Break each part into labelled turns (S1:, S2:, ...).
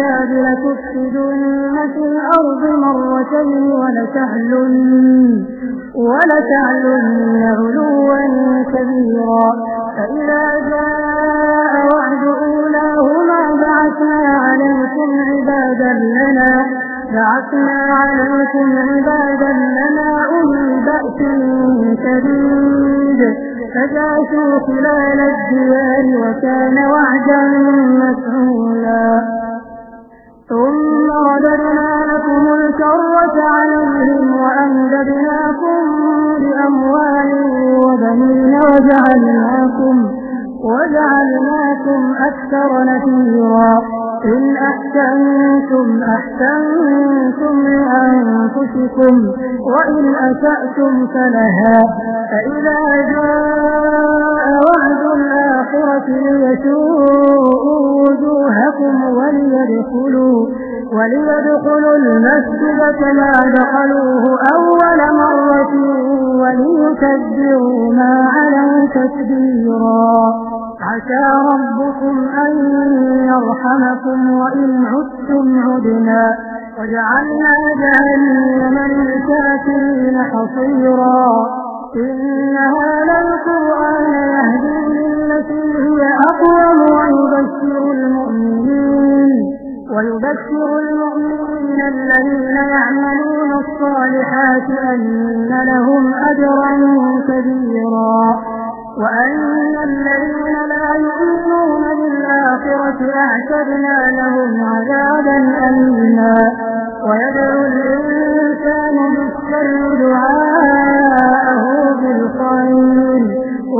S1: الكتاب لتفسدن في الأرض مرتين ولتعلن ولتعلن علوا كبيرا. فإذا جاء وعد أولاهما بعثنا عليكم عبادا لنا بعثنا عليكم عبادا لنا أولي بأس شديد. فجاسوا خلال الديار وكان وعدا مسئولا ثم رددنا لكم الكرة عليهم وأمددناكم بأموال وبنين وجعلناكم, وجعلناكم أكثر نفيرا. إن أحسنتم أحسنتم لأنفسكم وإن أسأتم فلها. فإذا جاء وعد الآخرة ليسوءوا وجوهكم وليدخلوا وليدخلوا المسجد كما دخلوه أول مرة وليكبروا ما علوا تكبيرا. عسى ربكم أن يرحمكم وإن عدتم عدنا. وجعلنا جهنم للكافرين حصيرا. إن هذا القرآن يهدي للتي هي أقوم ويبشر المؤمنين ويبشر المؤمنين الذين يعملون الصالحات أن لهم أجرا كبيرا وأن الذين لا يؤمنون بالآخرة أعتدنا لهم عذابا أليما ويدعو الإنسان بالشر دعاءه بالخير.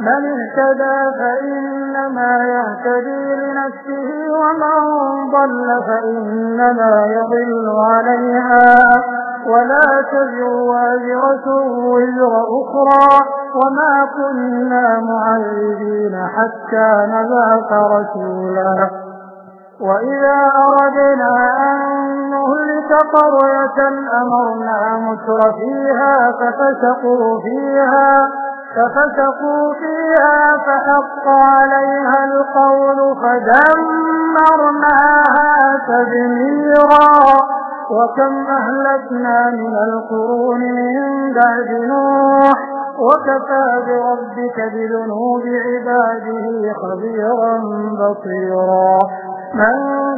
S2: من اهتدى فإنما يهتدي لنفسه ومن ضل فإنما يضل عليها. ولا تزر واجرة وزر أخرى. وما كنا معذبين حتى نبعث رسولا. وإذا أردنا أن نهلك قرية أمرنا متر فيها ففسقوا فيها. ففسقوا فيها فحق عليها القول فدمرناها تدميرا. وكم أهلكنا من القرون من بعد نوح وكفى بربك بذنوب عباده خبيرا بصيرا. من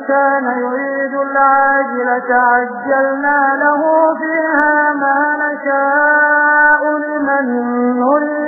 S2: كان يريد العاجلة عجلنا له فيها ما نشاء لمن نريد.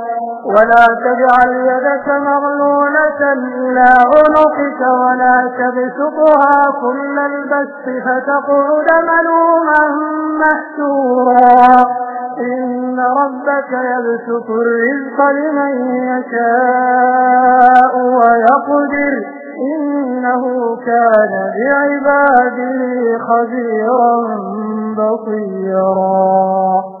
S1: ولا تجعل يدك مغلولة إلى عنقك ولا تبسطها كل البس فتقعد ملوما محسورا إن ربك يبسط الرزق لمن يشاء ويقدر. إنه كان بعباده خبيرا بصيرا.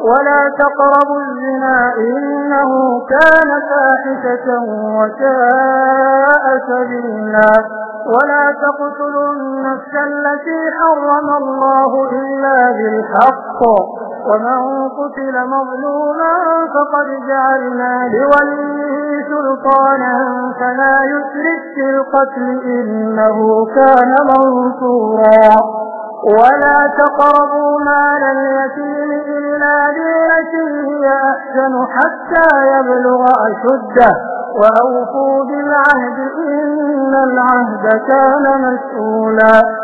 S1: ولا تقربوا الزنا إنه كان فاحشة وساء سبيلا. ولا تقتلوا النفس التي حرم الله إلا بالحق. ومن قتل مظلوما فقد جعلنا لوليه سلطانا. فلا يسرك في القتل إنه كان منصورا. ولا تقربوا مال اليتيم إلا بالتي هي أحسن حتى يبلغ أشده. وأوفوا بالعهد إن العهد كان مسؤولا.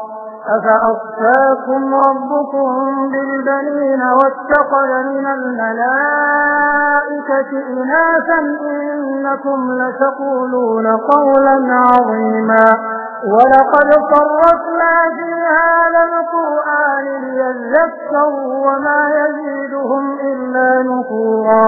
S1: أفأصفاكم ربكم بالبنين واتقل من الملائكة إناثا إنكم لتقولون قولا عظيما ولقد صرفنا في هذا القرآن ليذكروا وما يزيدهم إلا نفورا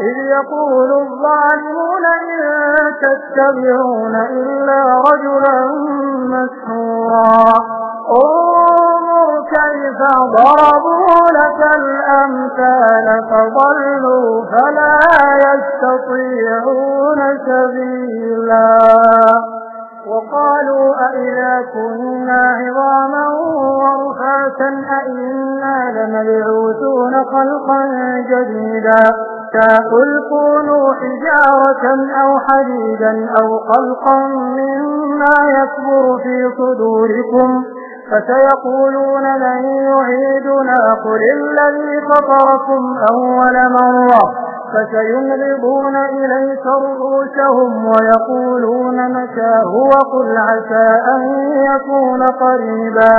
S1: إذ يقول الظالمون إن تتبعون إلا رجلا مسحورا. انظر كيف ضربوا لك الأمثال فضلوا فلا يستطيعون سبيلا. وقالوا أئذا كنا عظاما ورفاتا أئنا لمبعوثون خلقا جديدا. قل كونوا حجارة أو حديدا أو خلقا مما يكبر في صدوركم فسيقولون من يعيدنا قل الذي فطركم أول مرة فسينغضون إليك رؤوسهم ويقولون متاه وقل عسى أن يكون قريبا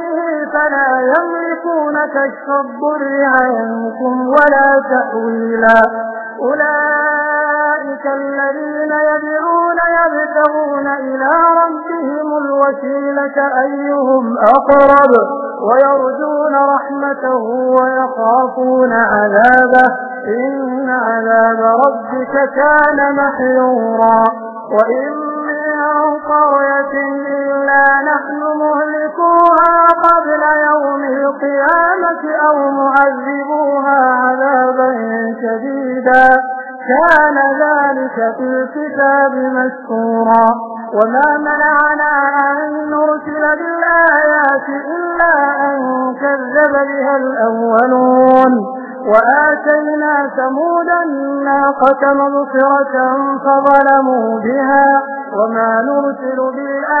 S1: فلا يملكون كشف الضر عنكم ولا تحويلا أولئك الذين يدعون يبتغون إلى ربهم الوسيلة أيهم أقرب ويرجون رحمته ويخافون عذابه. إن عذاب ربك كان محيورا وإن من قرية مهلكوها قبل يوم القيامة أو معذبوها عذابا شديدا. كان ذلك في الكتاب مسكورا وما منعنا أن نرسل بالآيات إلا أن كذب بها الأولون. وآتينا ثمود الناقة مبصرة فظلموا بها. وما نرسل بالآيات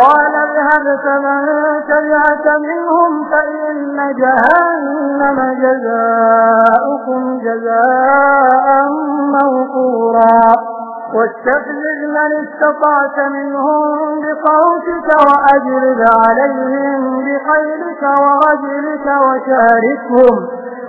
S1: قال اذهب فمن تبعك منهم فإن جهنم جزاؤكم جزاء موقورا. واستفزز من استطعت منهم بصوتك وأجلب عليهم بخيلك ورجلك وشاركهم.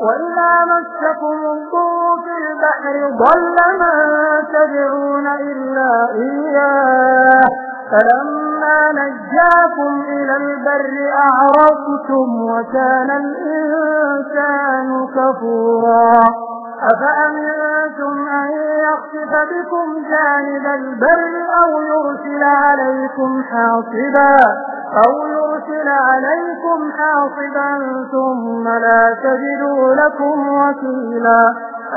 S1: وإذا مسكم الضر في البحر ضل من تدعون إلا إياه فلما نجاكم إلى البر أعرضتم وكان الإنسان كفورا أفأمنتم أن يخسف بكم جانب البر أو يرسل عليكم حاصبا أو يرسل عليكم حاصبا ثم لا تجدوا لكم وكيلا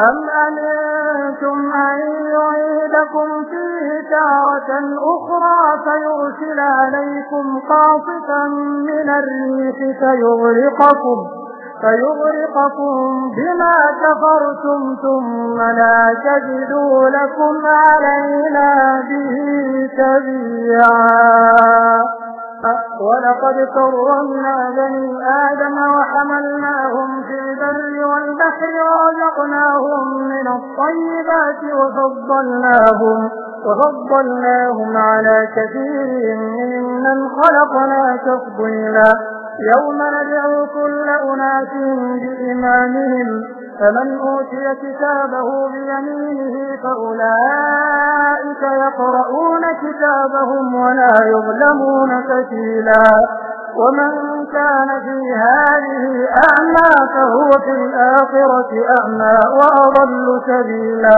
S1: أم أمنتم أن يعيدكم فيه تارة أخرى فيرسل عليكم قاصفا من الريح فيغرقكم فيغرقكم بما كفرتم ثم لا تجدوا لكم علينا به تبيعا. ولقد كرمنا بني آدم وحملناهم في البر والبحر ورزقناهم من الطيبات وفضلناهم وفضلناهم على كثير ممن خلقنا تفضيلا. يوم ندعو كل أناس بإمامهم فمن أوتي كتابه بيمينه فأولئك يقرؤون كتابهم ولا يظلمون فتيلا ومن كان في هذه أعمى فهو في الآخرة أعمى وأضل سبيلا.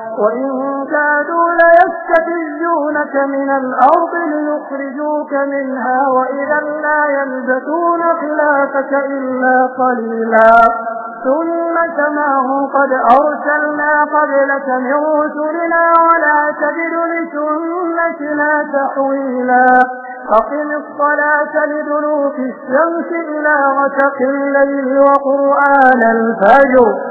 S1: وإن كادوا ليستفزونك من الأرض ليخرجوك منها وإذا لا يلبثون خلافك إلا قليلا. ثم كما قد أرسلنا قبلك من رسلنا ولا تجد لسنتنا تحويلا. أقم الصلاة لدلوك الشمس إلى غسق الليل وقرآن الفجر.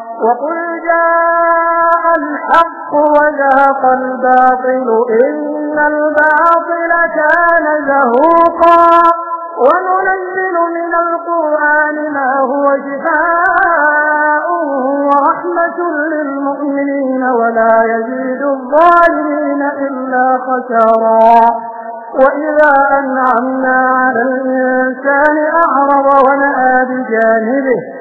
S1: وقل جاء الحق وذاق الباطل إن الباطل كان زهوقا. وننزل من القرآن ما هو شفاء ورحمة للمؤمنين ولا يزيد الظالمين إلا خسارا. وإذا أنعمنا على الإنسان أعرض ونأى بجانبه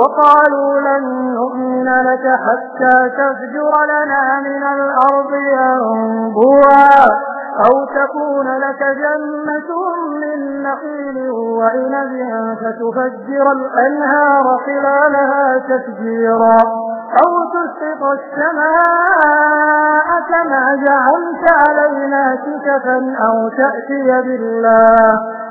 S1: وقالوا لن نؤمن لك حتى تفجر لنا من الأرض ينبوعا أو تكون لك جنة من نخيل وعنب فتفجر الأنهار خلالها تفجيرا أو تسقط السماء كما جعلت علينا كتفا أو تأتي بالله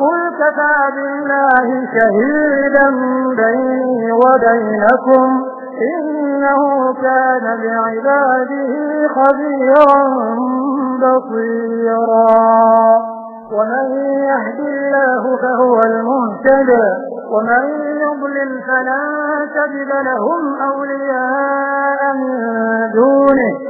S1: قل كفى بالله شهيدا بيني وبينكم إنه كان بعباده خبيرا بصيرا. ومن يهد الله فهو المهتد ومن يضلل فلن تجد لهم أولياء من دونه.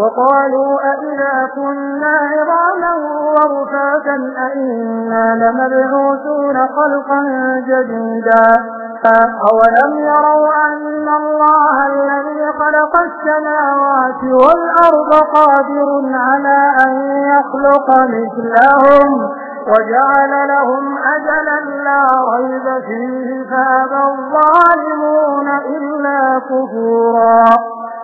S1: وقالوا أئذا كنا عظاما ورفاتا أئنا لمبعوثون خلقا جديدا. أولم يروا أن الله الذي خلق السماوات والأرض قادر على أن يخلق مثلهم وجعل لهم أجلا لا ريب فيه فأبى الظالمون إلا كفورا.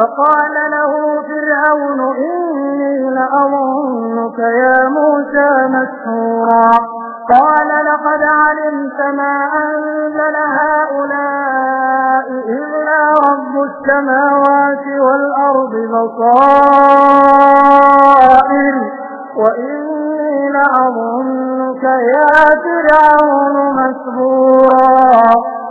S1: فقال له فرعون إني لأظنك يا موسى مسحورا. قال لقد علمت ما أنزل هؤلاء إلا رب السماوات والأرض بصائر. وإني لأظنك يا فرعون مسحورا.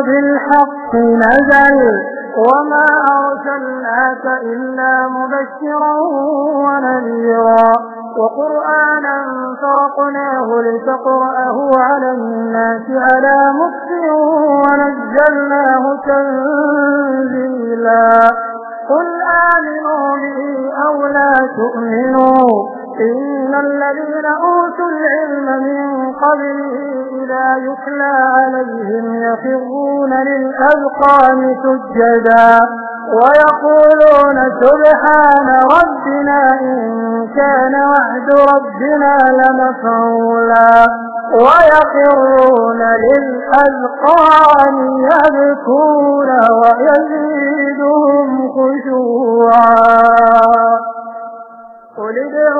S1: وبالحق نزل وما أرسلناك إلا مبشرا ونذيرا وقرآنا فرقناه لتقرأه على الناس على مكس ونزلناه تنزيلا. قل آمنوا به أو لا تؤمنوا. إن الذين أوتوا العلم من قبله إذا يتلى عليهم يخرون للأذقان سجدا ويقولون سبحان ربنا إن كان وعد ربنا لمفعولا ويقرون للأذقان يبكون ويزيدهم خشوعا قل ادعوا